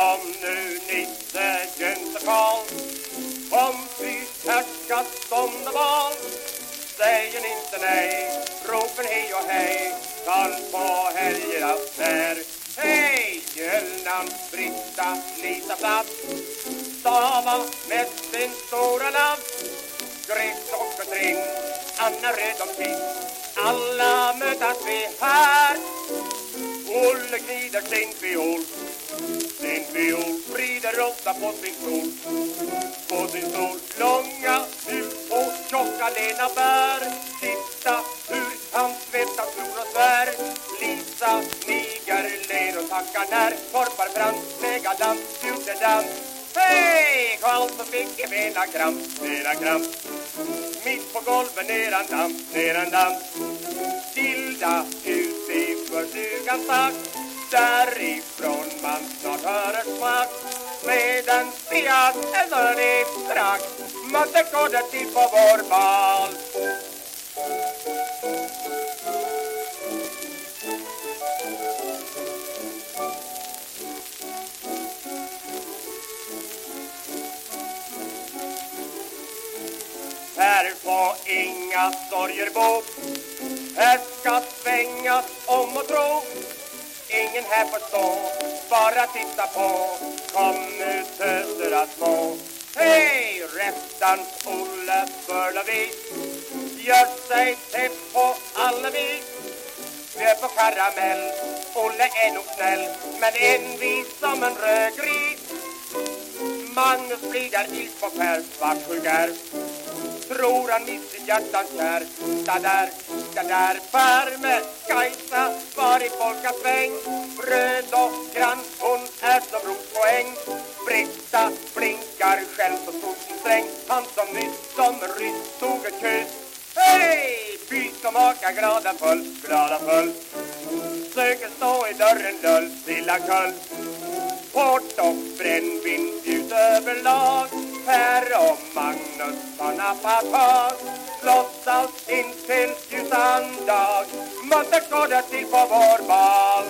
Kom nu Nisse, Günther Karl Kom som det var. Säger ni inte nej Ropen hej och hej. Karl på helgernas när Hej! Gylnan, Britta, Lita Platt. Stava med sin stora lapp. Gris och Katrin, Anna Röd och Pitt. Alla mötas vi här. Olle gnider Sin fiol ofta på sin stol På sin stol Långa hus och tjocka lena bär. Titta hur han svettas, tror och svär. Lisa niger, ler och tackar när Torpar fram dans galant dans. Hej! Karlsson fick en mera kramp, mena kramp Mitt på golvet ner en nedan ner en dans Tilda ut i förstugan stack Därifrån Medan en eller prakt Måste gå det till på vår bal. Här får inga sorger bo Här ska svängas om och tro. Ingen här får stå, bara titta på. Kom nu töser att små Hej, rättans Olle Börlavik Gör sig tätt på alla vis Vi på karamell. Olle är nog snäll Men envis som en röd gris Magnus där ilsk på Per Svartsjuk är. Tror han mitt sitt hjärtans kär. Da där, da där Per med Kajsa var i folkasväng Röd sträng Han som nyss som ryss tog en kyss Hej! Byt och maka glada full, glada full Söker stå i dörren lull, lilla kull Port och brännvin bjuds överlag Per och Magnus har nappat tag Låtsas in till ljusan dag Måste går det till på vår bal